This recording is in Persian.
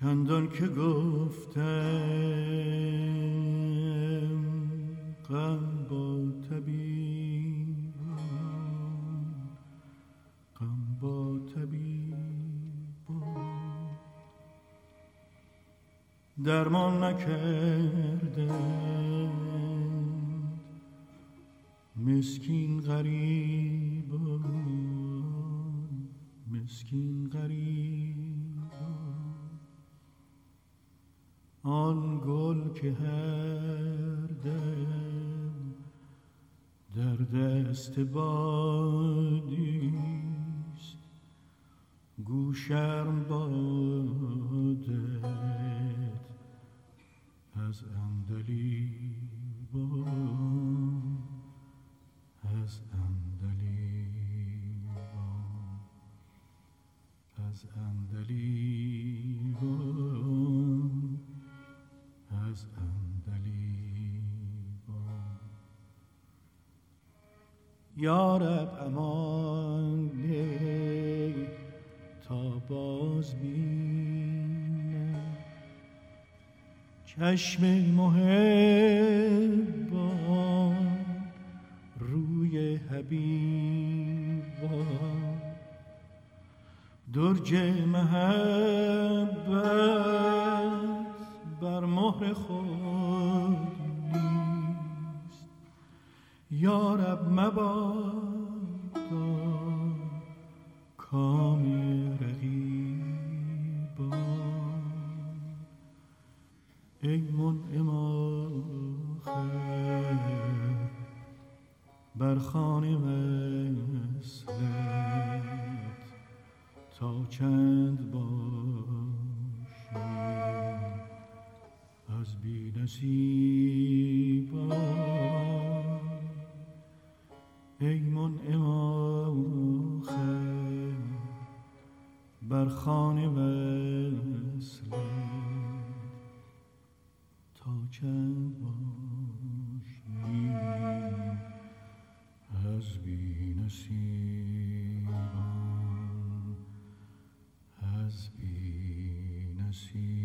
چندان که گفتم غم با طبیب غم با طبیب. درمان نکردم مسکین غریب. گل که هر دم در دست بادیست گوشرم بادت از اندلی از اندلیبان از اندلیبان یارب امان تا باز بینم. چشم محبان روی حبیبا درج محبت یارب مبادا کام رقیبا ای منعم آخر بر خانه وصلت تا چند باشی. از بی نصیبا بر خانه وصلت تا چند باشی از بی نصیبان از بی نصیبان